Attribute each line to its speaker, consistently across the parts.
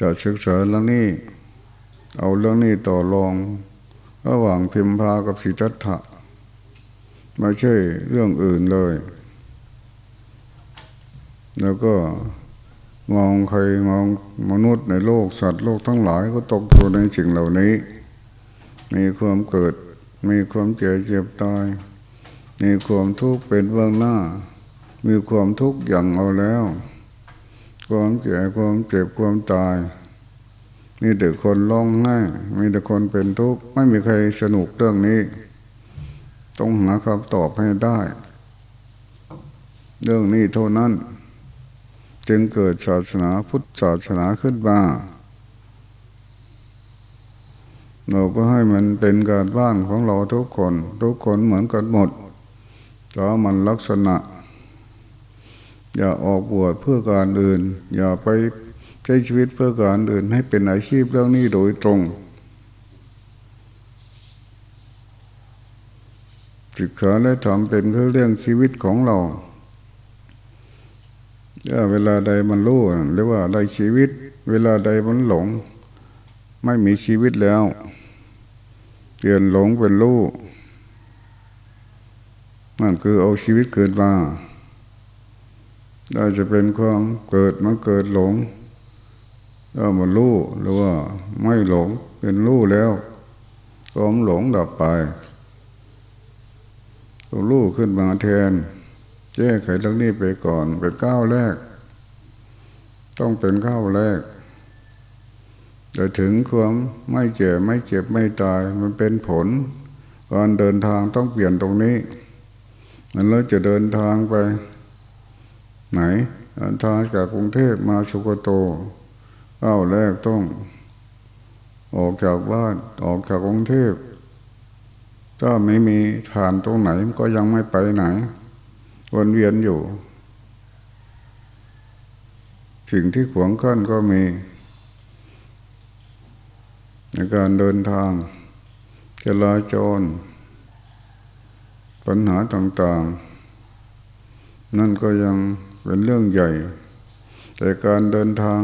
Speaker 1: จะศึกษาเรื่องนี้ เอาเรื่องนี้ต่อรอง ระหว่างพิมพากับสิทธัตถะไม่ใช่เรื่องอื่นเลย แล้วก็มองใครมองมนุษย์ในโลกสัตว์โลกทั้งหลายก็ตกอยู่ในสิ่งเหล่านี้ มีความเกิด มีความเจ็บเจ็บตาย มีความทุกข์เป็นเบื้องหน้า มีความทุกข์อย่างเอาแล้ว ความเจ็บความเจ็บความตาย มีแต่คนร้องไห้มีแต่คนเป็นทุกข์ไม่มีใครสนุกเรื่องนี้ ต้องหาคำตอบให้ได้ เรื่องนี้เท่านั้น จึงเกิดศาสนาพุทธศาสนาขึ้นมาเราก็ให้มันเป็นการบ้านของเราทุกคน ทุกคนเหมือนกันหมดแต่มันลักษณะ อย่าออกบวชเพื่อการอื่น อย่าไปใช้ชีวิตเพื่อการอื่น ให้เป็นอาชีพเรื่องนี้โดยตรงศึกษาและทำเป็นเรื่องชีวิตของเราเวลาใดมันรู้หรือว่าใดชีวิต เวลาใดมันหลง ไม่มีชีวิตแล้ว เปลี่ยนหลงเป็นรู้นั่นคือเอาชีวิตเกิดมา ได้จะเป็นความเกิดมันเกิดหลงก็มันรู้หรือว่าไม่หลงเป็นรู้แล้วความหลงดับไปรู้ขึ้นมาแทนแก้ไขเรื่องนี้ไปก่อนเป็นก้าวแรก ต้องเป็นก้าวแรกแต่ถึงความไม่เจ็บไม่เจ็บไม่ตายมันเป็นผลการเดินทางต้องเปลี่ยนตรงนี้มันเราจะเดินทางไป ไหนเดินทางจากกรุงเทพมาสุโกโตก้าแรกต้อง ออกจากบ้านออกจากกรุงเทพถ้าไม่มีผ่านตรงไหนก็ยังไม่ไปไหน วนเวียนอยู่ สิ่งที่ขวงกั้นก็มี ในการเดินทางจราจรปัญหาต่างๆ นั่นก็ยังเป็นเรื่องใหญ่ แต่การเดินทาง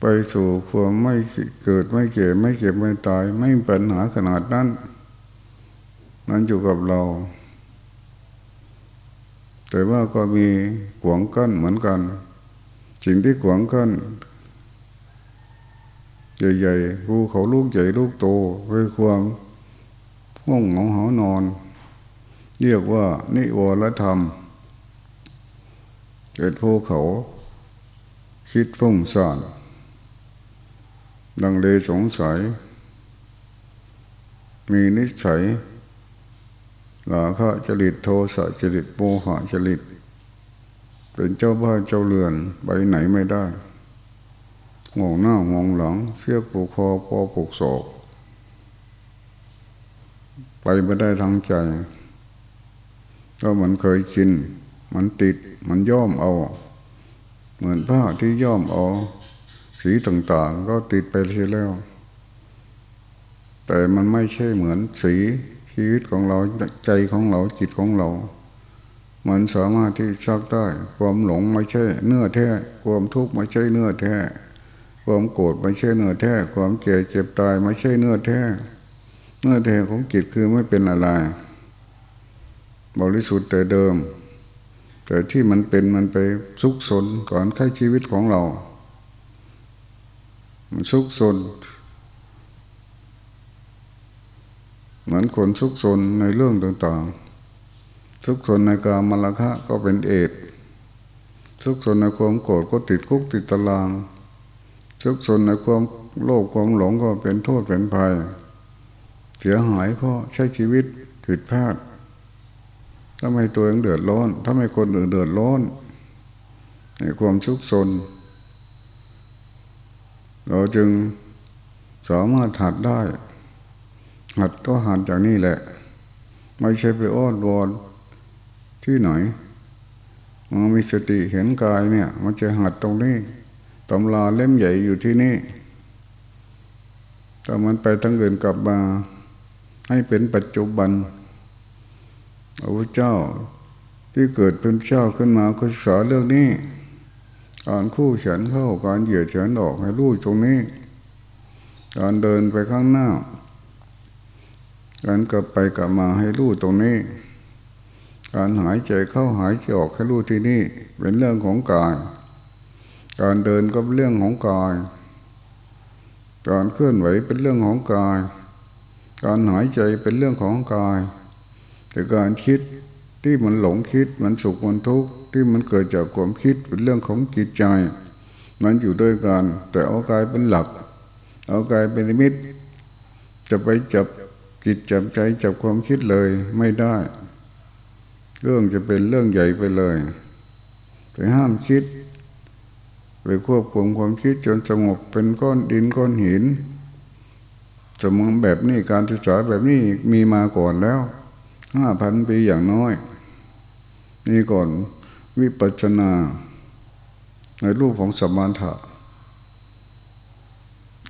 Speaker 1: ไปสู่ความไม่เกิดไม่เจ็บไม่เจ็บไม่ตาย ไม่ปัญหาขนาดนั้นนั้นอยู่กับเรา แต่ว่าก็มีขวงกั้นเหมือนกันสิ่งที่ขวงกั้นใหญ่ๆภูเขาลูกใหญ่ลูกโตคือความง่วงเหงาหานอน เรียกว่า นิวรธรรม เกิดภูเขา คิดพุ่งสานดังเลสงสัย มีนิสัยหลาคะจริตโทสะจริตโมหะจริต เป็นเจ้าบ้านเจ้าเรือนไปไหนไม่ได้งงหน้างงหลัง เสียปูคอปอปกศอกไปไม่ได้ทางใจ ก็มันเคยชิน มันติด มันย่อมเอา เหมือนผ้าที่ย่อมเอา สีต่างๆ ก็ติดไปเสียแล้ว แต่มันไม่ใช่เหมือนสีชีวิตของเราใจของเราจิตของเรา มันสามารถที่ซักได้ ความหลงไม่ใช่ เนื้อแท้ ความทุกข์ไม่ใช่เนื้อแท้ ความโกรธไม่ใช่เนื้อแท้ ความเจ็บเจ็บตายไม่ใช่เนื้อแท้ เนื้อแท้ของจิตคือไม่เป็นอะไร บริสุทธิ์แต่เดิม แต่ที่มันเป็นมันไปซุกซนก่อนค่าชีวิตของเรา มันซุกซนเหมือนคนทุกซนในเรื่องต่างๆทุกซนในการมรณะก็เป็นเอดทุกซนในความโกรธก็ติดคุกติดตารางทุกซนในความโลภความหลงก็เป็นโทษเป็นภัย เสียหายเพราะใช้ชีวิตผิดพลาด ถ้าไม่ตัวเองเดือดร้อน ถ้าไม่คนอื่นเดือดร้อนในความทุกซนเราจึงสามารถหัดได้ หัดก็หัดจากนี่แหละ ไม่ใช่ไปอ้อนวอนที่ไหนมันมีสติเห็นกายเนี่ย มันจะหัดตรงนี้ตำราเล่มใหญ่อยู่ที่นี่แต่มันไปทั้งเงินกลับมา ให้เป็นปัจจุบัน พระเจ้าที่เกิดเป็นเจ้าขึ้นมาก็สอนเรื่องนี้การคู่เฉินเข้าการเหยียดเฉินออกให้รู้ตรงนี้ การเดินไปข้างหน้า การกลับไปกลับมาให้รู้ตรงนี้ การหายใจเข้าหายใจออกให้รู้ที่นี่เป็นเรื่องของกาย การเดินก็เป็นเรื่องของกาย การเคลื่อนไหวเป็นเรื่องของกาย การหายใจเป็นเรื่องของกาย แต่การคิดที่มันหลงคิดมันสุขมันทุกข์ที่มันเกิดจากความคิดเป็นเรื่องของจิตใจ มันอยู่ด้วยกันแต่เอากายเป็นหลัก เอากายเป็นนิมิตจะไปจับจิตจับใจจับความคิดเลยไม่ได้ เรื่องจะเป็นเรื่องใหญ่ไปเลยไปห้ามคิดไปควบคุมความคิดจนสงบเป็นก้อนดินก้อนหินสมองแบบนี้การศึกษาแบบนี้มีมาก่อนแล้ว ห้าพันปีอย่างน้อย นี่ก่อนวิปัจนา ในรูปของสมานถะ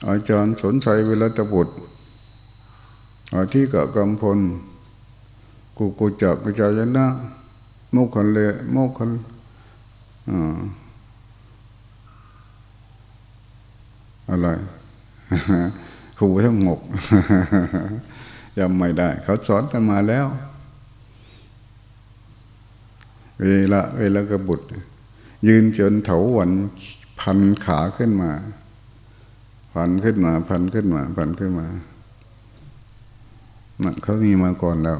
Speaker 1: อาจารย์สนใจเวลาตบุตรอาทิกะกำพลกุกุจักกุจายนะโมกขันเลโมกขันอะไรครูทั้งหมก จำไม่ได้ เขาสอนกันมาแล้ว เวลาเวลากระบุตร ยืนจนเถาวันพันขาขึ้นมา พันขึ้นมา พันขึ้นมา พันขึ้นมามันเขามีมาก่อนแล้ว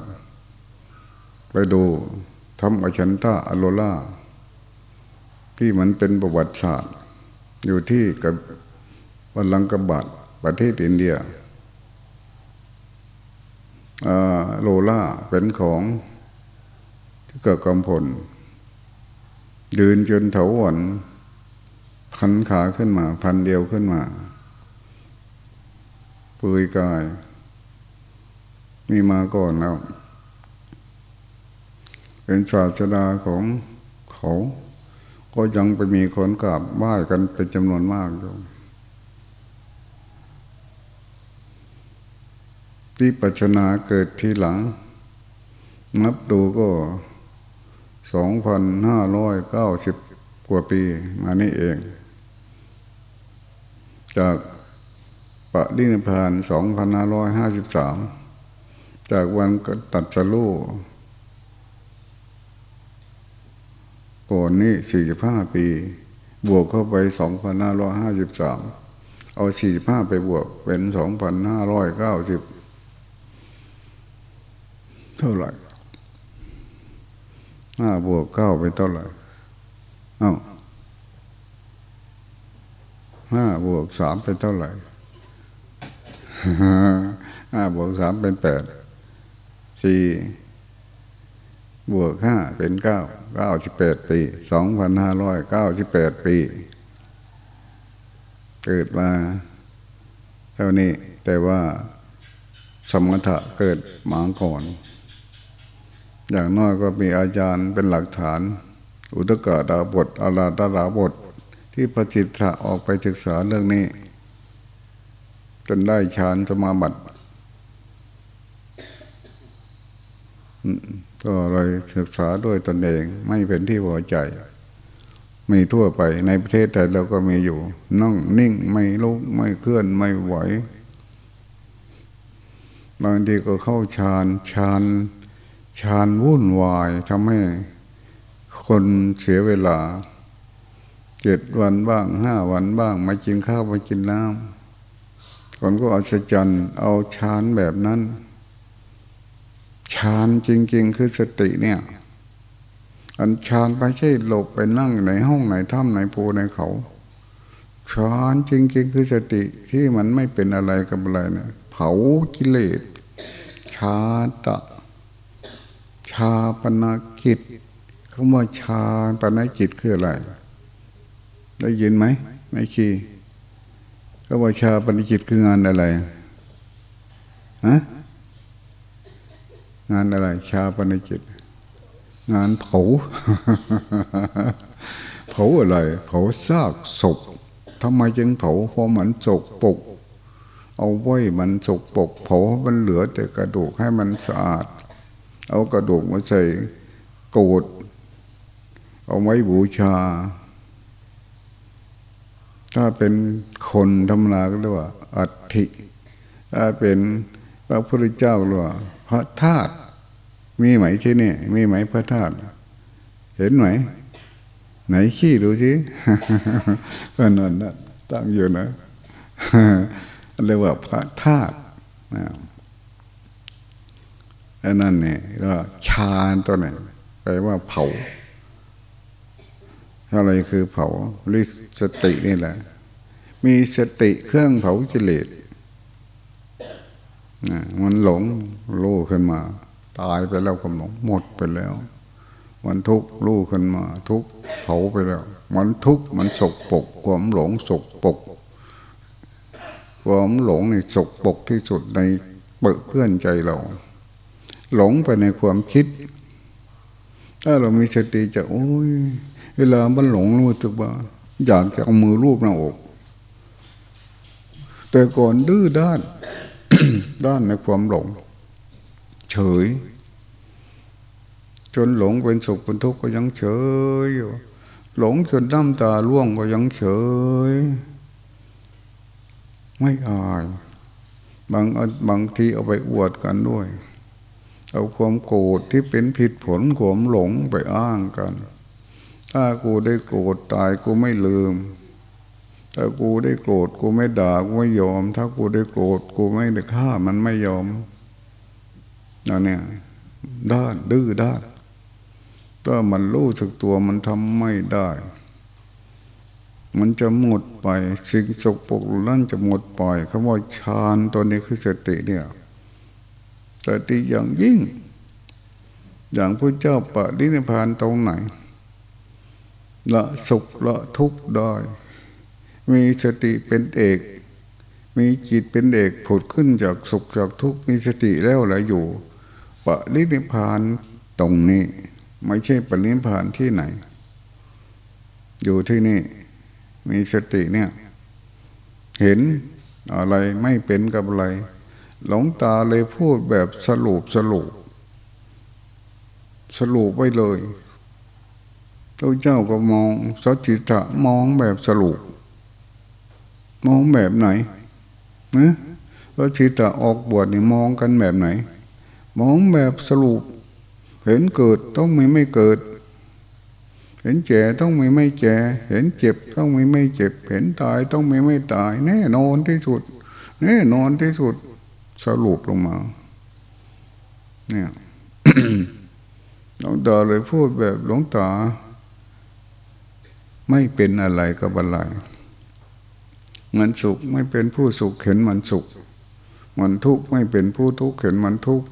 Speaker 1: ไปดูทำอชันตาอโลล่า ที่มันเป็นประวัติศาสตร์ อยู่ที่กับวันลังกบัดประเทศอินเดีย โลล่าเป็นของที่เกิดกำพลยืนจนเถาวันพันขาขึ้นมา พันเดียวขึ้นมาปุยกาย มีมาก่อนแล้ว เป็นศาสดาของเขา ก็ยังไปมีคนกราบไหว้กันเป็นจำนวนมากอยู่ ที่ปัจนาเกิดทีหลัง นับดูก็สองพันห้าร้อยเก้าสิบกว่าปีมานี่เอง จากปะดินพานสองพันห้าร้อยห้าสิบสามจากวันตัดสลูก่อนนี้สี่สิบห้าปี บวกเข้าไปสองพันห้าร้อยห้าสิบสามเอาสี่สิบห้าไปบวกเป็นสองพันห้าร้อยเก้าสิบ เท่าไหร่ห้าบวกเก้าไปเท่าไหร่เอ้าห้าบวกสามเป็นเท่าไหร่ห้าบวกสามเป็นแปดสี่บวกห้าเป็นเก้าเก้าสิบแปดปีสองพันห้าร้อยเก้าสิบแปดปี เกิดมาเท่านี้แต่ว่าสมถะเกิดหมางก่อน อย่างน้อยก็มีอาจารย์เป็นหลักฐาน อุตกาดาบทอาราดาราบท ที่พระจิตรออกไปศึกษาเรื่องนี้ จนได้ฌานสมาบัติก็เลยศึกษาด้วยตนเองไม่เป็นที่พอใจ มีทั่วไปในประเทศไทยเราก็มีอยู่นั่งนิ่งไม่ลุกไม่เคลื่อนไม่ไหวบางทีก็เข้าฌานฌาน ฌานวุ่นวายทำให้คนเสียเวลาเจ็ดวันบ้างห้าวันบ้างมากินข้าวมากินน้ำคนก็อัศจรรย์เอาฌานแบบนั้นฌานจริง ๆ คือสติเนี่ย อันฌานไม่ใช่หลบไปนั่งในห้องไหนถ้ำไหนภูในเขาฌานจริง ๆ คือสติที่มันไม่เป็นอะไรกับอะไรเนี่ยเผากิเลสชาตะ ชาปนากิจคำว่าชาปนากิจคืออะไร ได้ยินไหมไม่คีก็ว่าชาปนากิจคืองานอะไรฮะงานอะไร ชาปนจิต งานเผาเผาอะไร เผาซากศพทำไมจึงเผาเพราะมันจกปก เอาไว้มันจกปก เผามันเหลือแต่กระดูกให้มันสะอาด เอากระดูกมาใส่โกดเอาไว้บูชา ถ้าเป็นคนธรรมดาก็เรียกว่า อัฐิ ถ้าเป็นพระพุทธเจ้าเรียกว่า พระธาตุมีไหมที่นี่มีไหมพระธาตุเห็นไหม ไหนขี้ดูสิก็นอนนั่นตั้งอยู่นะเรียกว่าพระธาตุ อันนั้นเนี่ยก็ชาตัวนี้แปลว่าเผาอะไรคือเผาลิสตินี่แหละ มีสติเครื่องเผาจิเลสมันหลงรู้ขึ้นมา ตายไปแล้วความหลงหมดไปแล้ว มันทุกข์รู้ขึ้นมา ทุกข์เผาไปแล้ว มันทุกข์มันสกปกความหลงสกปกความหลงในสกปกที่สุดในเปิดเพื่อนใจเรา หลงไปในความคิด ถ้าเรามีสติจะโอ้ยเวลามันหลงรู้สึกว่า อยากจะเอามือรูปหน้าอก แต่ก่อนดื้อด้าน ด้านในความหลง เฉย จนหลงเป็นสุขเป็นทุกข์ก็ยังเฉยอยู่หลงจนน้ำตาล่วงก็ยังเฉย ไม่อาย บางบางทีเอาไปอวดกันด้วย เอาความโกรธที่เป็นผิดผลความหลงไปอ้างกัน ถ้ากูได้โกรธตายกูไม่ลืม ถ้ากูได้โกรธกูไม่ด่ากูไม่ยอม ถ้ากูได้โกรธกูไม่ได้ฆ่ามันไม่ยอมนั่นเนี่ยด้านดื้อด้านถ้ามันรู้สึกตัวมันทำไม่ได้ มันจะหมดไปสิ่งสกปรกนั่นจะหมดไปคำว่าฌานตัวนี้คือสติเนี่ย สติอย่างยิ่ง อย่างพระเจ้าปะดินิพานตรงไหน ละสุขละทุกข์ได้มีสติเป็นเอก มีจิตเป็นเอกผุดขึ้นจากสุขจากทุกข์มีสติแล้วหละอยู่ ปรินิพานตรงนี้ ไม่ใช่ปรินิพานที่ไหน อยู่ที่นี่ มีสติเนี่ย เห็นอะไรไม่เป็นกับอะไร หลงตาเลยพูดแบบสรุปสรุป สรุปไว้เลยพระเจ้าก็มองสัจจิตะมองแบบสรุป มองแบบไหนนะสัจจิตะออกบวชนี่มองกันแบบไหน มองแบบสรุป เห็นเกิดต้องไม่ไม่เกิด เห็นแก่ต้องไม่ไม่แก่เห็นเจ็บต้องไม่ไม่เจ็บ เห็นตายต้องไม่ไม่ตาย แน่นอนที่สุด แน่นอนที่สุด สรุปลงมา เนี่ยหลวงตาเลยพูดแบบหลวงตา ไม่เป็นอะไรกับอะไรมันสุขไม่เป็นผู้สุขเห็นมันสุข มันทุกข์ไม่เป็นผู้ทุกข์เห็นมันทุกข์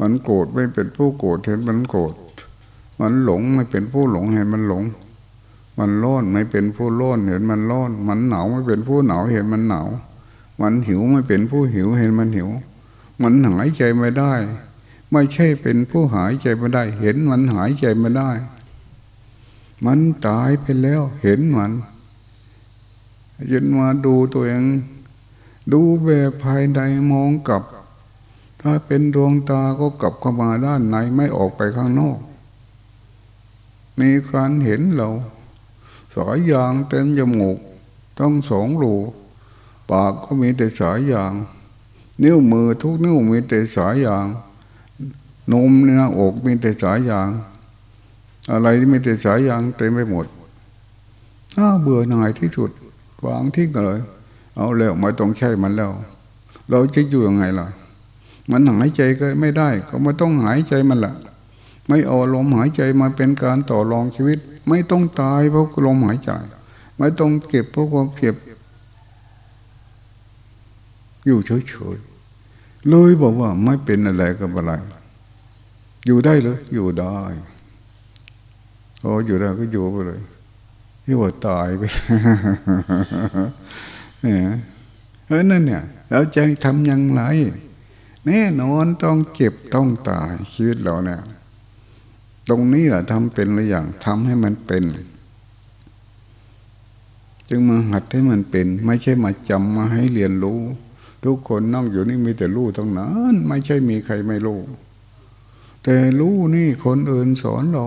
Speaker 1: มันโกรธไม่เป็นผู้โกรธเห็นมันโกรธมันหลงไม่เป็นผู้หลงเห็นมันหลง มันร้อนไม่เป็นผู้ร้อนเห็นมันร้อน มันหนาวไม่เป็นผู้หนาวเห็นมันหนาว มันหิวไม่เป็นผู้หิวเห็นมันหิว มันหายใจไม่ได้ ไม่ใช่เป็นผู้หายใจไม่ได้ เห็นมันหายใจไม่ได้ มันตายไปแล้วเห็นมันยินมาดูตัวเองดูแบบภายในมองกลับ ถ้าเป็นดวงตาก็กลับเข้ามาด้านในไม่ออกไปข้างนอก มีการเห็นเรา สายยางเต็มจมูก ต้องสองรู ปากก็มีแต่สายยาง นิ้วมือทุกนิ้วมีแต่สายยางนมในหน้าอกมีแต่สายยาง อะไรที่มีแต่สายยางเต็มไปหมดถ้าเบื่อหน่ายที่สุดวางทิ้งเลย เอาแล้วไม่ต้องใช้มันแล้ว เราจะอยู่ยังไงล่ะ มันหายใจก็ไม่ได้ ก็ไม่ต้องหายใจมันละไม่เอาลมหายใจมาเป็นการต่อรองชีวิต ไม่ต้องตายเพราะลมหายใจ ไม่ต้องเก็บเพราะความเก็บ อยู่เฉยๆเลยบอกว่าไม่เป็นอะไรกับอะไร อยู่ได้เลย อยู่ได้โอ้อยู่ได้ก็อยู่ไปเลยที่ว่าตายไปเนี่ยเออนั่นเนี่ยเราจะทำยังไงแน่นอนต้องเก็บต้องตายชีวิตเราเนี่ย ตรงนี้แหละทำเป็นหรืออย่างทำให้มันเป็น จึงมาหัดให้มันเป็น ไม่ใช่มาจำมาให้เรียนรู้ ทุกคนนั่งอยู่นี่มีแต่รู้ทั้งนั้นไม่ใช่มีใครไม่รู้แต่รู้นี่คนอื่นสอนเรา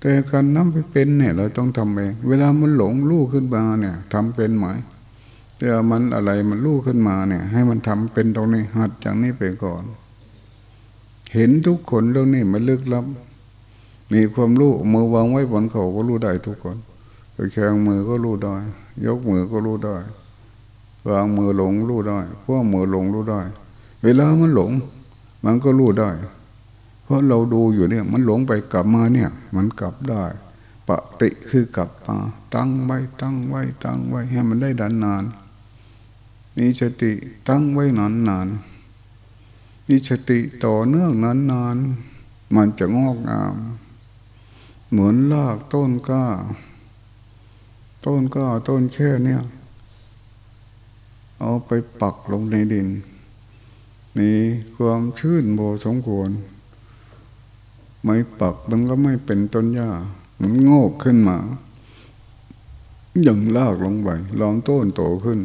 Speaker 1: แต่การน้ำไปเป็นเนี่ย เราต้องทำเองเวลามันหลงลู่ขึ้นมาเนี่ยทำเป็นไหมแต่มันอะไรมันลู่ขึ้นมาเนี่ย ให้มันทำเป็นตรงนี้หัดจากนี้ไปก่อน เห็นทุกคนเรื่องนี้มันลึกลับมีความรู้มือวางไว้บนเขาก็รู้ได้ทุกคนแข่งมือก็รู้ได้ ยกมือก็รู้ได้ วางมือหลงรู้ได้พวกมือหลงรู้ได้ เวลามันหลง มันก็รู้ได้ เพราะเราดูอยู่เนี่ย มันหลงไปกลับมาเนี่ย มันกลับได้ ปฏิคือกลับมาตั้งไว้ตั้งไว้ตั้งไว้ให้มันได้ดันนานมีสติตั้งไว้นานนานมีสติต่อเนื่องนานนานมันจะงอกงาม เหมือนลากต้นก้า ต้นก้าต้นแค่เนี่ย เอาไปปักลงในดินมีความชื้นโบสมควร ไม่ปักมันก็ไม่เป็นต้นหญ้า มันงอกขึ้นมาย่งลากลงไปลองต้นโตขึ้น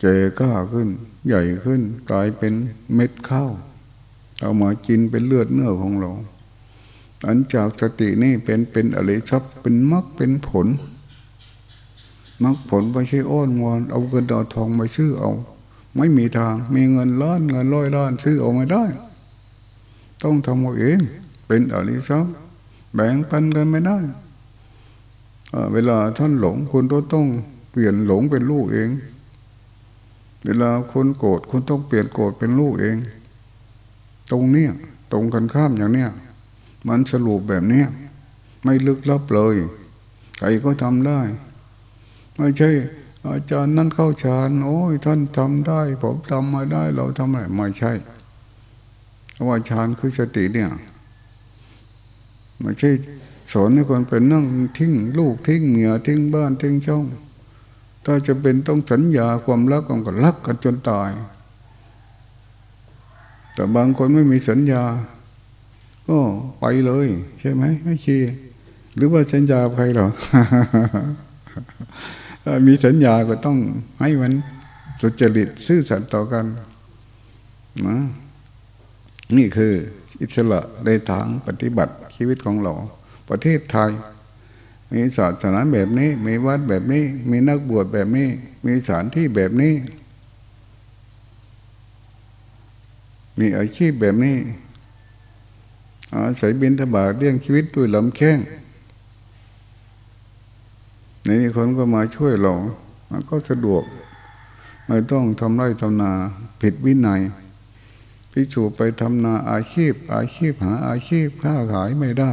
Speaker 1: เจก้าขึ้น ใหญ่ขึ้น กลายเป็นเม็ดข้าวเอามากินเป็นเลือดเนื้อของเรา อันจากสตินี่เป็นเป็นอะไรชับเป็นมรรคเป็นผล มรรคผลไม่ใช่อ้อนวอนเอาเงินเอทองไปซื้อเอา ไม่มีทาง มีเงินล้านเงินร้อยล้านซื้อเอาไม่ได้ ต้องทำเอาเอง เป็นอริสัพแบ่งปันกันไม่ได้เวลาท่านหลงคุณต้องต้องเปลี่ยนหลงเป็นลูกเอง เวลาคนโกรธคุณต้องเปลี่ยนโกรธเป็นลูกเอง ตรงเนี้ยตรงกันข้ามอย่างเนี้ยมันสรุปแบบเนี้ยไม่ลึกลับเลยใครก็ทำได้ ไม่ใช่ อาจารย์นั่นเข้าฌานโอ้ยท่านทำได้ผมทำมาได้ เราทำอะไมไม่ใช่เพราะว่าฌานคือสติเนี่ยไม่ใช่สอนให้คนเป็นนั่งทิ้งลูกทิ้งเมียทิ้งบ้านทิ้งช่อง ถ้าจะเป็นต้องสัญญาความรักกันก็รักกันจนตาย แต่บางคนไม่มีสัญญา ก็ไปเลย ใช่ไหมไม่ชีหรือว่าสัญญาใครหรอ มีสัญญาก็ต้องให้มันสุจริตซื่อสัตย์ต่อกันนะนี่คืออิสระในทางปฏิบัติชีวิตของเรา ประเทศไทย มีศาสนาแบบนี้ มีวัดแบบนี้ มีนักบวชแบบนี้ มีสถานที่แบบนี้ มีอาชีพแบบนี้อาศัยบินทบาทเลี้ยงชีวิตด้วยลำแข้ง นี่คนก็มาช่วยเรา มันก็สะดวก ไม่ต้องทำไร่ทำนาผิดวินัยพิจูไปทำนาอาชีพ อาชีพหาอาชีพค้าขายไม่ได้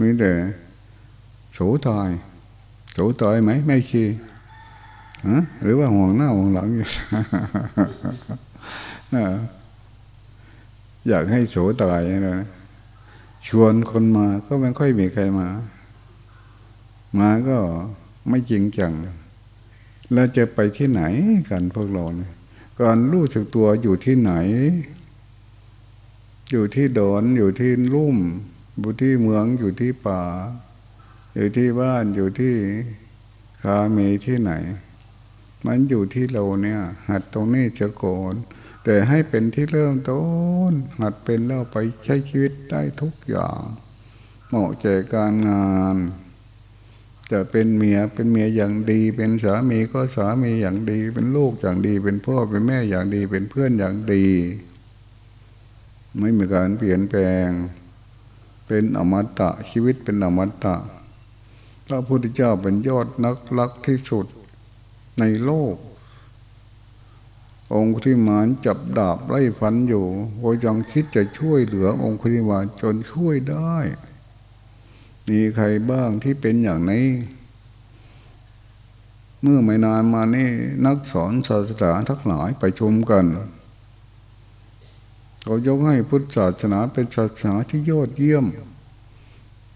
Speaker 1: มีแต่โสตายโสตายไหมไม่คีฮะหรือว่าห่วงหน้าห่วงหลังอยู่อยากให้โสตายนะ ชวนคนมาก็ไม่ค่อยมีใครมา มาก็ไม่จริงจังแล้วจะไปที่ไหนกันพวกเราเนี่ยการรู้สึกตัวอยู่ที่ไหน อยู่ที่ดอนอยู่ที่ลุ่มอยู่ที่เมืองอยู่ที่ป่า อยู่ที่บ้านอยู่ที่คาเมที่ไหน มันอยู่ที่เราเนี่ย หัดตรงนี้จะโกน แต่ให้เป็นที่เริ่มต้นหัดเป็นแล้วไปใช้ชีวิตได้ทุกอย่าง เหมาะแก่การงาน จะเป็นเมียเป็นเมียอย่างดี เป็นสามีก็สามีอย่างดี เป็นลูกอย่างดี เป็นพ่อเป็นแม่อย่างดี เป็นเพื่อนอย่างดี ไม่มีการเปลี่ยนแปลง เป็นอมตะชีวิตเป็นอมตะพระพุทธเจ้าเป็นยอดนักรักที่สุดในโลก องค์ที่มานจับดาบไล่ฟันอยู่ก็ยังคิดจะช่วยเหลือองค์ที่มานจนช่วยได้ มีใครบ้างที่เป็นอย่างนี้ เมื่อไม่นานมานี่นักสอนศาสนาทักหลายไปชมกันเขายกให้พุทธศาสนาเป็นศาสนาที่ยอดเยี่ยม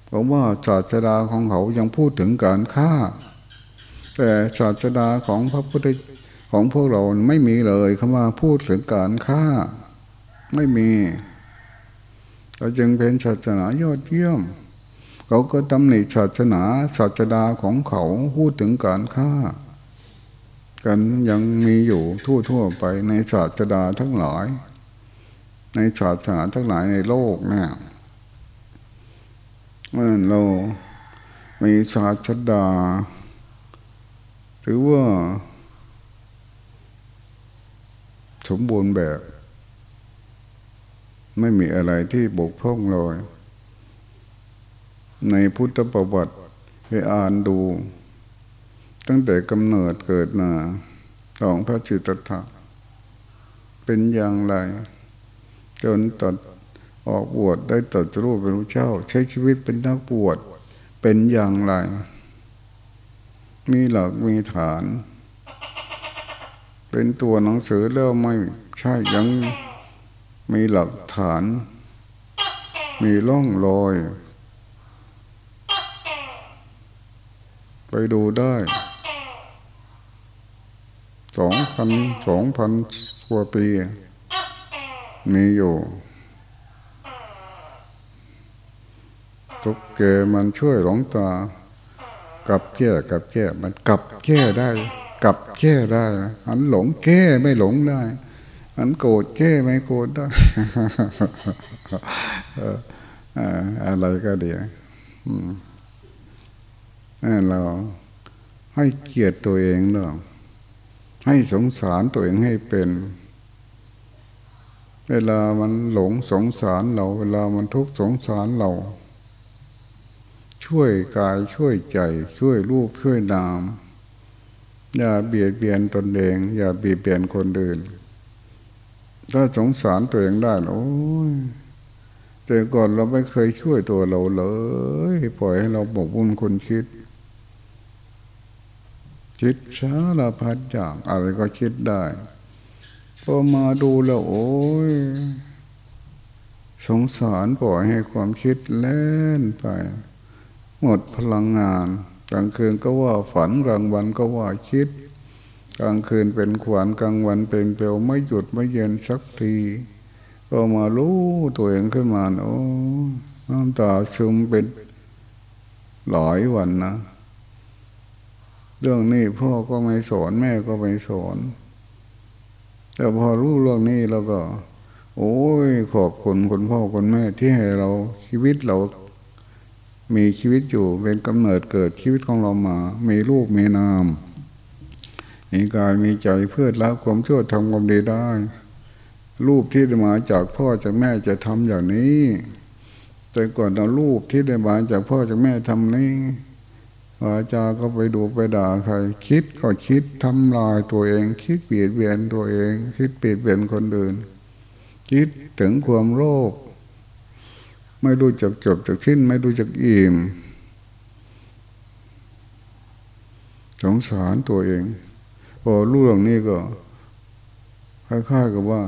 Speaker 1: เพราะว่าศาสดาของเขายังพูดถึงการฆ่า แต่ศาสดาของพระพุทธ ของพวกเราไม่มีเลยคำว่าพูดถึงการฆ่า ไม่มีเราจึงเป็นศาสนายอดเยี่ยม เขาก็ตำหนิศาสนาศาสดาของเขาพูดถึงการฆ่า กันยังมีอยู่ทั่วทั่วไปในศาสดาทั้งหลาย ในศาสนาทั้งหลายในโลกนะเมื่อเรามีศาสดา ถือว่า สมบูรณ์แบบ ไม่มีอะไรที่บกพร่องเลย ในพุทธประวัติไปอ่านดู ตั้งแต่กำเนิดเกิดมาของพระจิตตถะเป็นอย่างไร จนตัดออกบวชได้ตัดรูปเป็นพระเจ้า ใช้ชีวิตเป็นนักบวชเป็นอย่างไร มีหลักมีฐาน เป็นตัวหนังสือแล้วไม่ใช่ยังมีหลักฐาน มีร่องรอย ไปดูได้สองพันสองพันกว่าปี มีอยู่ทุกเกมันช่วยหลงตา กับแก้กับแก้มันกับแก้ได้ กับแก้ได้อันหลงแก้ไม่หลงได้อันโกรธแก้ไม่โกรธได้อะไรก็เดีเราให้เกียรติตัวเองเนาะให้สงสารตัวเองให้เป็น เวลามันหลงสงสารเรา เวลามันทุกข์สงสารเรา ช่วยกายช่วยใจ ช่วยรูปช่วยนาม อย่าเบียดเบียนตนเอง อย่าเบียดเบียนคนอื่น ถ้าสงสารตัวเองได้โอ้ยแต่ก่อนเราไม่เคยช่วยตัวเราเลย ปล่อยให้เราบกบุญคนคิด คิดสารพัดอย่างอะไรก็คิดได้พอมาดูแล้วโอ้ยสงสารปล่อยให้ความคิดเล่นไป หมดพลังงาน กลางคืนก็ว่าฝันกลางวันก็ว่าคิด กลางคืนเป็นขวานกลางวันเป็นเปลวไม่หยุดไม่เย็นสักที ก็มารู้ตัวเองขึ้นมาโอ้น้ำตาซึมเป็นหลายวันนะ เรื่องนี้พ่อก็ไม่สอนแม่ก็ไม่สอน แต่พอรู้เรื่องนี้แล้วก็ โอ้ยขอบคุณคุณพ่อคุณแม่ที่ให้เราชีวิตเรา มีชีวิตอยู่เป็นกำเนิดเกิดชีวิตของเรามา มีลูกมีนามมีกายมีใจเพื่อละความชั่วทำความดีได้ รูปที่ได้มาจากพ่อจากแม่จะทำอย่างนี้แต่ก่อนเรารูปที่ได้มาจากพ่อจากแม่ทำนี้วาจาก็ไปดูไปด่าใคร คิดก็คิดทำลายตัวเอง คิดเบียดเบียนตัวเอง คิดเบียดเบียนคนอื่น คิดถึงความโลภ ไม่รู้จักจบจากสิ้น ไม่รู้จักอิ่มสงสารตัวเอง พอรู้เรื่องนี้ก็คล้ายๆกับว่า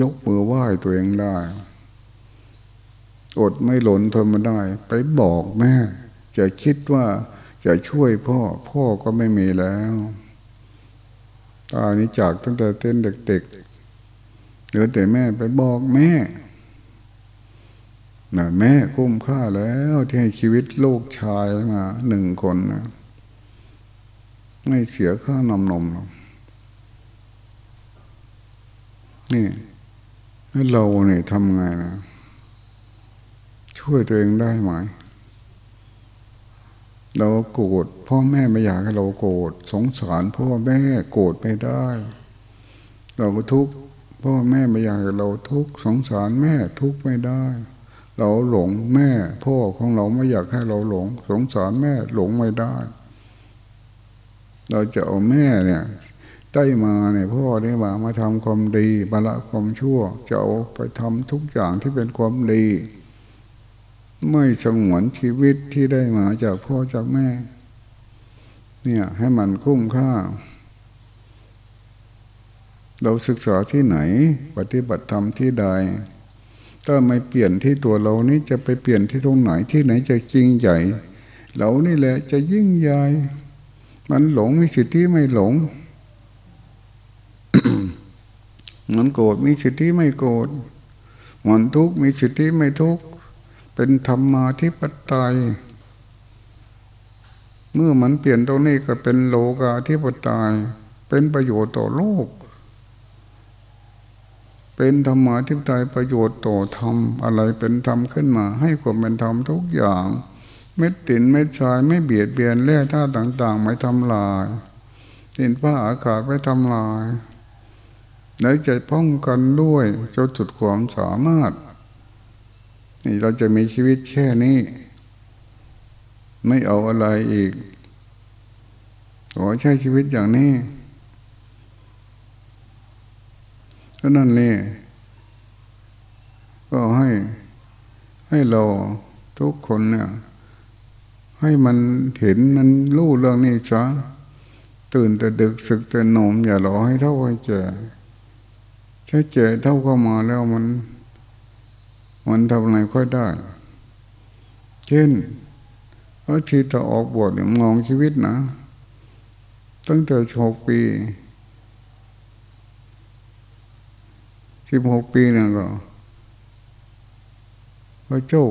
Speaker 1: ยกมือไหว้ตัวเองได้ อดไม่หลนทนมาได้ ไปบอกแม่จะคิดว่าจะช่วยพ่อ พ่อก็ไม่มีแล้วตานี้จากตั้งแต่เต้นเด็กๆเหลือแต่แม่ไปบอกแม่ นะแม่คุ้มค่าแล้วที่ให้ชีวิตลูกชายมาหนึ่งคนนะไม่เสียค่านมนมหรอกนี่ให้เราเนี่ยทำไงนะ ช่วยตัวเองได้ไหม เราโกรธพ่อแม่ไม่อยากให้เราโกรธสงสารพ่อแม่โกรธไม่ได้ เราก็ทุกข์พ่อแม่ไม่อยากให้เราทุกข์สงสารแม่ทุกข์ไม่ได้ เราหลงแม่พ่อของเราไม่อยากให้เราหลง สงสารแม่หลงไม่ได้ เราจะเอาแม่เนี่ยได้มาเนี่ยพ่อได้มามาทำความดีบาละความชั่วจะเอาไปทำทุกอย่างที่เป็นความดี ไม่สงวนชีวิตที่ได้มาจากพ่อจากแม่ เนี่ยให้มันคุ้มค่า เราศึกษาที่ไหน ปฏิบัติธรรมที่ใด ถ้าไม่เปลี่ยนที่ตัวเรานี้จะไปเปลี่ยนที่ตรงไหนที่ไหนจะจริงใหญ่เรานี่แหละจะยิ่งใหญ่มันหลงมีสิทธิไม่หลง มันโกรธมีสิทธิไม่โกรธมันทุกข์มีสิทธิไม่ทุกข์เป็นธรรมาธิปไตยเมื่อมันเปลี่ยนตรงนี้ก็เป็นโลกาธิปไตยเป็นประโยชน์ต่อโลก เป็นธรรมะที่ได้ประโยชน์ต่อธรรมอะไรเป็นธรรมขึ้นมา ให้ความเป็นธรรมทุกอย่างเม็ดตินเม็ดชายไม่เบียดเบียนแร่ธาตุต่าง ๆ ไม่ทำลายดินผ้าอากาศไม่ทำลายในใจป้องกันด้วยจนจุดความสามารถ นี่เราจะมีชีวิตแค่นี้ ไม่เอาอะไรอีกขอใช้ชีวิตอย่างนี้ ฉะนั้นนี่ก็ให้ให้เราทุกคนเนี่ยให้มันเห็นมันรู้เรื่องนี้ซะตื่นแต่ดึกสึกแต่หนุ่มอย่ารอให้เท่าให้แก่ใช้แก่เท่าเข้ามาแล้วมัน มันทำอะไรค่อยได้ เช่นพระชีตออกบวชเนี่ยมองชีวิตนะ ตั้งแต่หกปี สิบหกปีเนี่ยก็ พระเจ้า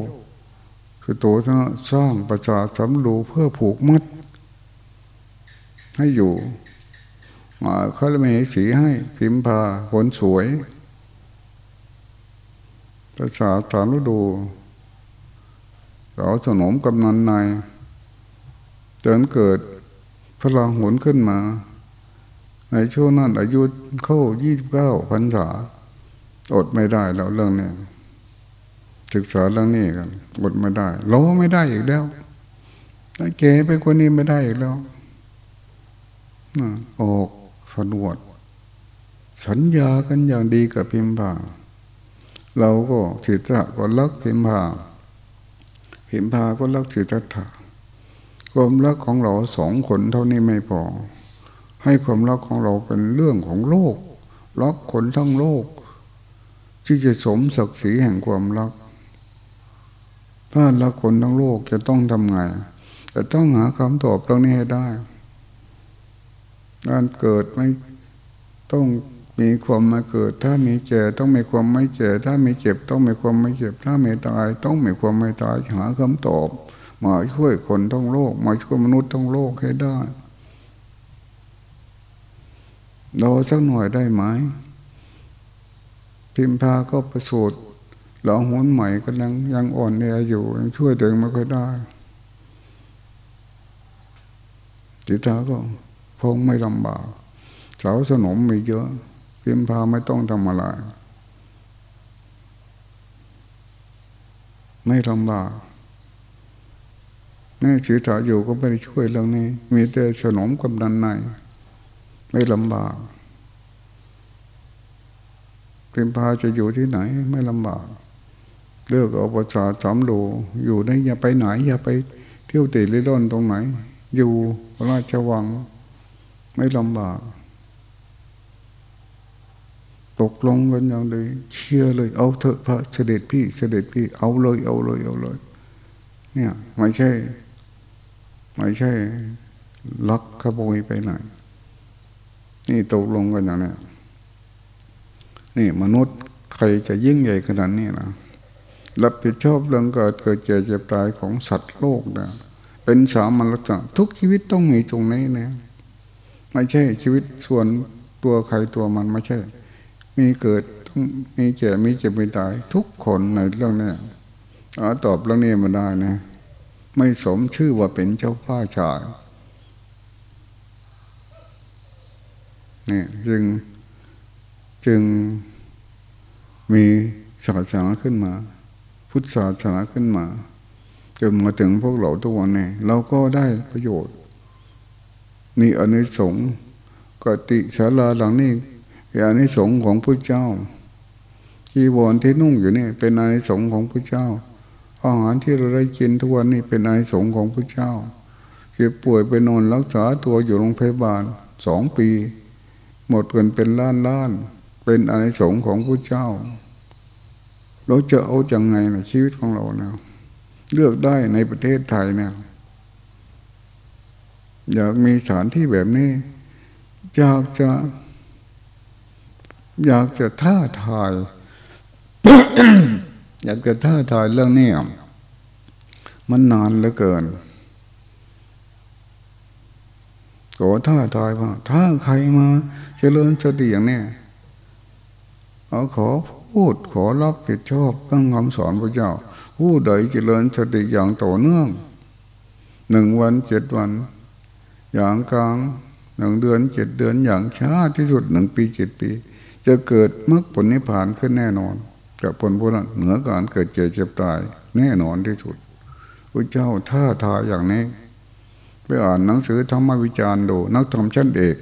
Speaker 1: คือโตท่านสร้างประชาทสำรูเพื่อผูกมัด ให้อยู่มาเขาเลยมีสีให้พิมพาผลสวยประชาฐานฤดูเราสนมกำนันในจนเกิดพลังหุนขึ้นมา ในช่วงนั้นอายุเข้ายี่สิบเก้าพรรษา อดไม่ได้แล้วเรื่องนี้ศึกษาเรื่องนี้กันอดไม่ได้รอไม่ได้อีกแล้วแกไปคนนี้ไม่ได้อีกแล้วออกสนวด สัญญากันอย่างดีกับพิมพาเราก็สิทธะก็รักพิมพาพิมพาก็รักสิทธะความรักของเราสองคนเท่านี้ไม่พอ ให้ความรักของเราเป็นเรื่องของโลกรักคนทั้งโลก ที่จะสมศักดิ์ศรีแห่งความรัก ถ้ารักคนทั้งโลกจะต้องทำไงจะต้องหาคำตอบตรงนี้ให้ได้การเกิดไม่ต้องมีความมาเกิด ถ้ามีแก่ต้องมีความไม่แก่ถ้ามีเจ็บต้องมีความไม่เจ็บ ถ้ามีตายต้องมีความไม่ตายหาคำตอบมาช่วยคนทั้งโลก มาช่วยมนุษย์ทั้งโลกให้ได้ เราสักหน่อยได้ไหม พิมพาก็ประสูติหลองหุนใหม่กำลังยังอ่อนแออยู่ยังช่วยตัวเองไม่ค่อยได้จิตาก็คงไม่ลำบากสาวสนมมีเยอะ พิมพาไม่ต้องทำอะไรไม่ลำบากแม่ชีถาอยู่ก็ไม่ได้ช่วยเรื่องนี้ มีแต่สนมกำนันในไม่ลำบาก เป็นพาจะอยู่ที่ไหน ไม่ลำบากเลือกเอาประชาสามโลอยู่ได้อย่าไปไหน อย่าไปเที่ยวตีลิร่อนตรงไหน อยู่ราชวัง ไม่ลำบาก ตกลงกันอย่างเลยเชื่อเลย เอาเถอะพระเสด็จพี่เสด็จพี่เอาเลยเอาเลยเอาเลย เนี่ยไม่ใช่ ไม่ใช่ลักขโมยไปไหนนี่ตกลงกันอย่างนี้ นี่มนุษย์ใครจะยิ่งใหญ่ขนาดนี้นะรับผิดชอบเรื่องเกิดเกิดเจ็บเจ็บตายของสัตว์โลกนะเป็นสามัญลักษณะทุกชีวิตต้องมีตรงนี้นะไม่ใช่ชีวิตส่วนตัวใครตัวมันไม่ใช่ มีเกิดต้องมีเจ็บมีเจ็บมีตาย ทุกคนในเรื่องนี้อาตอบเรื่องนี้มาได้นะ ไม่สมชื่อว่าเป็นเจ้าพ้าชายนี่จึง จึงมีศาสนาขึ้นมา พุทธศาสนาขึ้นมาจนมาถึงพวกเราทุกวันนี้เราก็ได้ประโยชน์ นี่อนิสงส์กติศาลาหลังนี้เป็นอนิสงส์ของพระเจ้าจีวรที่นุ่งอยู่นี่เป็นอนิสงส์ของพระเจ้าอาหารที่เราได้กินทุกวันนี้เป็นอนิสงส์ของพระเจ้าเจ็บป่วยไปนอนรักษาตัวอยู่โรงพยาบาลสองปี หมดเงินเป็นล้านล้าน เป็นอนิสงส์ของพระเจ้า เราจะเอาจังไงในชีวิตของเราเนี่ยเลือกได้ในประเทศไทยเนี่ยอยากมีสถานที่แบบนี้ อยากจะ อยากจะท้าทาย อยากจะท้าทายเรื่องนี้มันนานเหลือเกินก็ท้าทายว่า ถ้าใครมาเจริญสติอย่างนี้ เอาขอพูดขอรับผิดชอบตั้งคำสอนพระเจ้า ผู้ใดเจริญสติอย่างต่อเนื่องหนึ่งวันเจ็ดวัน อย่างกลางหนึ่งเดือนเจ็ดเดือนอย่างช้าที่สุดหนึ่งปีเจ็ดปี จะเกิดมรรคผลนิพพานขึ้นแน่นอนกับผลพ้นเหนือการเกิดเจ็บเจ็บตายแน่นอนที่สุดพระเจ้าท่าทาอย่างนี้ ไปอ่านหนังสือธรรมวิจารณ์ดูนักธรรมชั้นเอก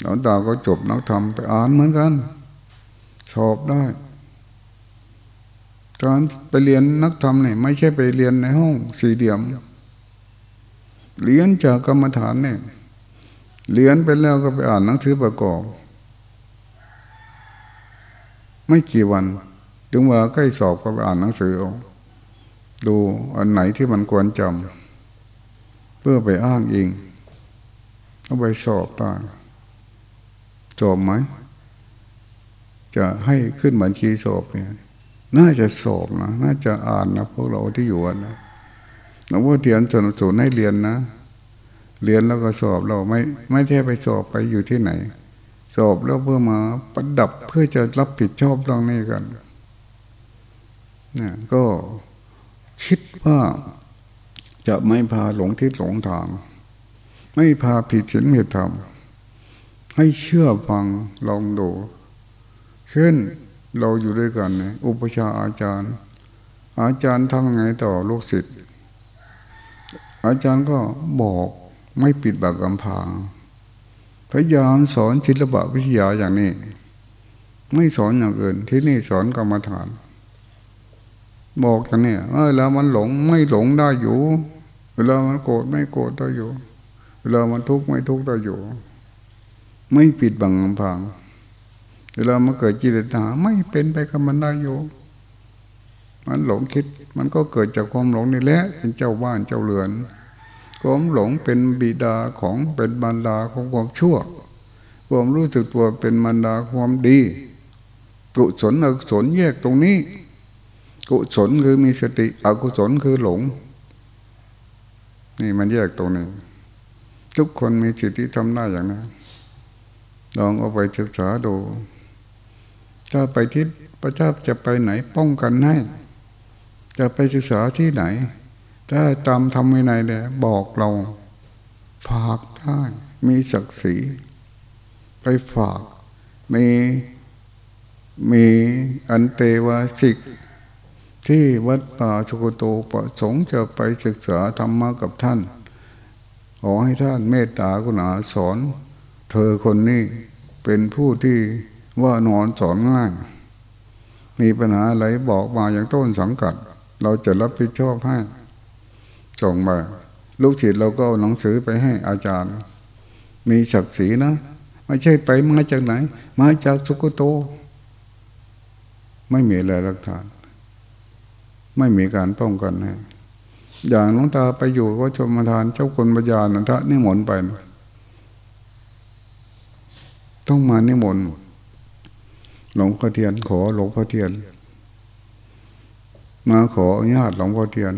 Speaker 1: หลวงตาก็จบนักธรรมไปอ่านเหมือนกัน สอบได้ตอนไปเรียนนักธรรมเนี่ยไม่ใช่ไปเรียนในห้องสี่เหลี่ยม เรียนจากกรรมฐานเนี่ยเรียนไปแล้วก็ไปอ่านหนังสือประกอบ ไม่กี่วัน ถึงเวลาใกล้สอบก็ไปอ่านหนังสือเอาดูอันไหนที่มันควรจำเพื่อไปอ้างเองเอาไปสอบได้สอบไหม จะให้ขึ้นบัญชีสอบเนี่ย น่าจะสอบนะน่าจะอ่านนะพวกเราที่อยู่นะหลวงพ่อเทียนสนับสนุนให้เรียนนะเรียนแล้วก็สอบเราไม่ไม่แค่ไปสอบไปอยู่ที่ไหน สอบแล้วเพื่อมาประดับเพื่อจะรับผิดชอบเรื่องนี้กันนี่ก็คิดว่าจะไม่พาหลงทิศหลงทาง ไม่พาผิดศีลผิดธรรมให้เชื่อฟังลองดู เช่นเราอยู่ด้วยกันเนี่ยอุปชาอาจารย์ อาจารย์ทำไงต่อลูกศิษย์อาจารย์ก็บอกไม่ปิดบังกำพางพยายามสอนศิลปะวิทยาอย่างนี้ ไม่สอนอย่างอื่น ที่นี่สอนกรรมฐาน บอกอย่างนี้เวลามันหลงไม่หลงได้อยู่ เวลามันโกรธไม่โกรธได้อยู่ เวลามันทุกข์ไม่ทุกข์ได้อยู่ ไม่ปิดบังกำพาง เวลามันเกิดจิตตาไม่เป็นไปกับมันได้อยู่มันหลงคิด มันก็เกิดจากความหลงนี่แหละเป็นเจ้าบ้านเจ้าเรือนความหลงเป็นบิดาของเป็นบรรดาของความชั่วความรู้สึกตัวเป็นบรรดาความดีกุศลอกุศลแยกตรงนี้ กุศลคือมีสติอกุศลคือหลง นี่มันแยกตรงนี้ ทุกคนมีสิทธิทำได้อย่างนั้นลองเอาไปศึกษาดู ถ้าไปทิศพระเจ้าจะไปไหนป้องกันให้ จะไปศึกษาที่ไหน ถ้าตามทำไม่ไหนเนี่ยบอกเราฝากได้มีศักดิ์ศรีไปฝากมีมีอันเตวาสิก ที่วัดป่าสุโกโตประสงค์จะไปศึกษาธรรมะกับท่าน ขอให้ท่านเมตตากรุณาสอน เธอคนนี้เป็นผู้ที่ ว่านอนสอนง่าย มีปัญหาอะไรบอกมาอย่างต้นสังกัด เราจะรับผิดชอบให้ ส่งมา ลูกศิษย์เราก็เอาหนังสือไปให้อาจารย์ มีศักดิ์ศรีนะ ไม่ใช่ไปมาจากไหน มาจากสุโกโต ไม่มีอะไรรักฐาน ไม่มีการป้องกันให้อย่างน้องตาไปอยู่ก็ชมทานเจ้าคนปัญญานันทะนิมนต์ไป ต้องมานิมนต์ หลวงพ่อเทียน ขอหลวงพ่อเทียน มาขออนุญาตหลวงพ่อเทียน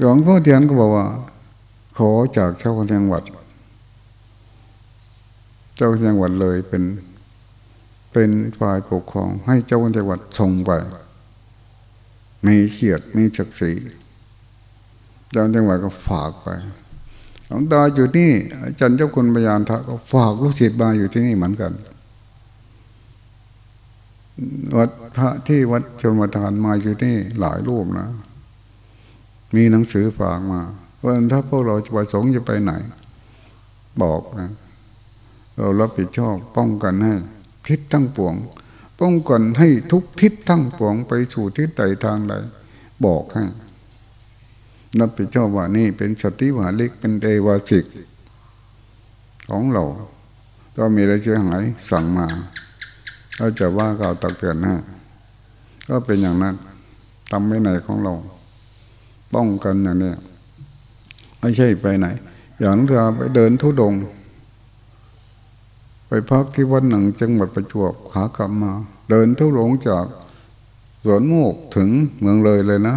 Speaker 1: หลวงพ่อเทียนก็บอกว่า ขอจากเจ้าคนจังหวัด เจ้าจังหวัดเลยเป็นเป็นฝ่ายปกครอง ให้เจ้าคนจังหวัดส่งไปมีเขียดมีศักดิ์ศรีเจ้าจังหวัดก็ฝากไปหลวงตาอยู่นี่อาจารย์เจ้าคุณพยานทะก็ฝากลูกศิษย์มาอยู่ที่นี่เหมือนกัน วัดพระที่วัดชนมทานมาอยู่นี่หลายรูปนะ มีหนังสือฝากมาว่าถ้าพวกเราจะประสงค์จะไปไหน บอกนะ เรารับผิดชอบป้องกันให้ ทิศทั้งปวง ป้องกันให้ทุกทิศทั้งปวงไปสู่ทิศใดทางใดบอกให้รับผิดชอบว่านี่เป็นสติวาลิกเป็นเดวาสิกของเรา ก็มีอะไรเสียหายสั่งมา เราจะว่าก่าวตักเตือนนะก็เป็นอย่างนั้นทำไม่ไหนของเรา ป้องกันอย่างนี้ไม่ใช่ไปไหน อย่างเธอไปเดินทุดง ไปพักที่วัดหนึ่งจังหวัดประจวบขากลับมา เดินทุดงจากสวนโมกถึงเมืองเลยเลยนะ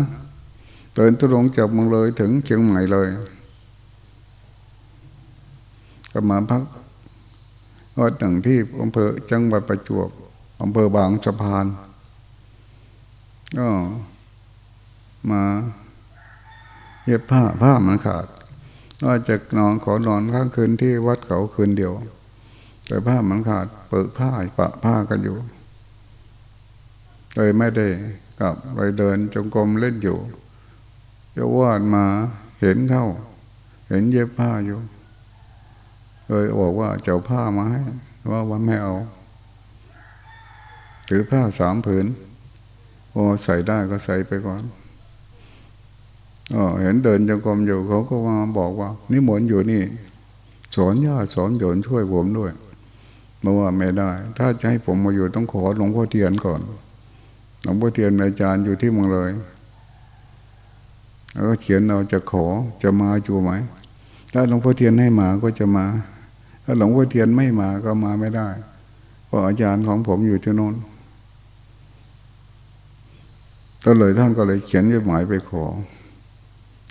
Speaker 1: เดินทุดงจากเมืองเลยถึงเชียงใหม่เลยก็มาพัก วัดหนึ่งที่อำเภอจังหวัดประจวบอำเภอบางสะพาน ก็มาเย็บผ้าผ้ามันขาดว่าจะนอนขอนอนข้างคืนที่วัดเขาคืนเดียว แต่ผ้ามันขาด เปิดผ้าปะผ้ากันอยู่เลยไม่ได้กลับไปเดินจงกรมเล่นอยู่เจ้าวาดมาเห็นเข้า เห็นเย็บผ้าอยู่ เลยบอกว่าเจ้าผ้ามาให้ว่าวันไม่เอาถือผ้าสามผืนโอ้ใส่ได้ก็ใส่ไปก่อนออเห็นเดินจงกรมอยู่เขาก็มาบอกว่านิมนอยู่นี่ สอนญาสอนโยนช่วยผมด้วยเมื่อว่าไม่ได้ ถ้าจะให้ผมมาอยู่ต้องขอหลวงพ่อเทียนก่อนหลวงพ่อเทียนอาจารย์อยู่ที่เมืองเลยแล้วก็เขียนเราจะขอจะมาอยู่ไหมถ้าหลวงพ่อเทียนให้มาก็จะมา ถ้าหลวงพ่อเทียนไม่มาก็มาไม่ได้ เพราะอาจารย์ของผมอยู่ที่โน้นก็เลยท่านก็เลยเขียนจดหมายไปขอ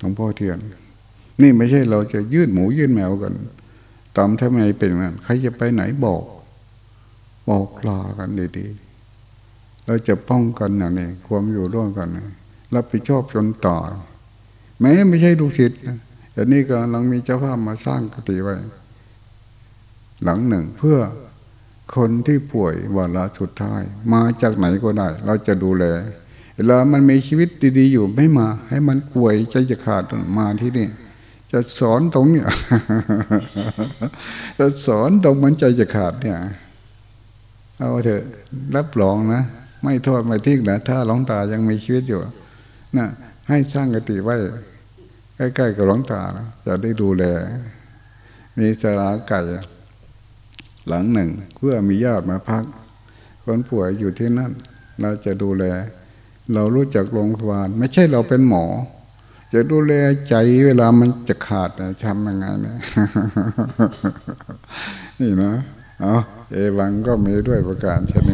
Speaker 1: หลวงพ่อเทียน นี่ไม่ใช่เราจะยื่นหมูยื่นแมวกัน ตามทำไมเป็นนั้นใครจะไปไหนบอก บอกลากันดีๆ เราจะป้องกันอย่างนี้ความอยู่ร่วมกันรับผิดชอบจนตายแม้ไม่ใช่ลูกศิษย์แต่นี่ก็ลังมีเจ้าภาพมาสร้างกติไว้ หลังหนึ่งเพื่อคนที่ป่วยวาระสุดท้าย มาจากไหนก็ได้ เราจะดูแลเวลามันมีชีวิตดีๆอยู่ไม่มา ให้มันป่วยใจจะขาดมาที่นี่ จะสอนตรงเนี่ยจะสอนตรงมันใจจะขาดเนี่ย เอาเถอะรับรองนะ ไม่โทษไม่ทิ้งนะถ้าหลวงตายังมีชีวิตอยู่นะให้สร้างกติไว้ ใกล้ๆกับหลวงตานะจะได้ดูแลมีสาราไก่ หลังหนึ่ง เพื่อมีญาติมาพัก คนป่วยอยู่ที่นั่น เราจะดูแล เรารู้จักโรงพยาบาลไม่ใช่เราเป็นหมอ จะดูแลใจเวลามันจะขาดนะทำยังไงเนี่ยนี่นะเอาเอวังก็มีด้วยประการชน